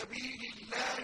سَبِيلِ اللَّهِ.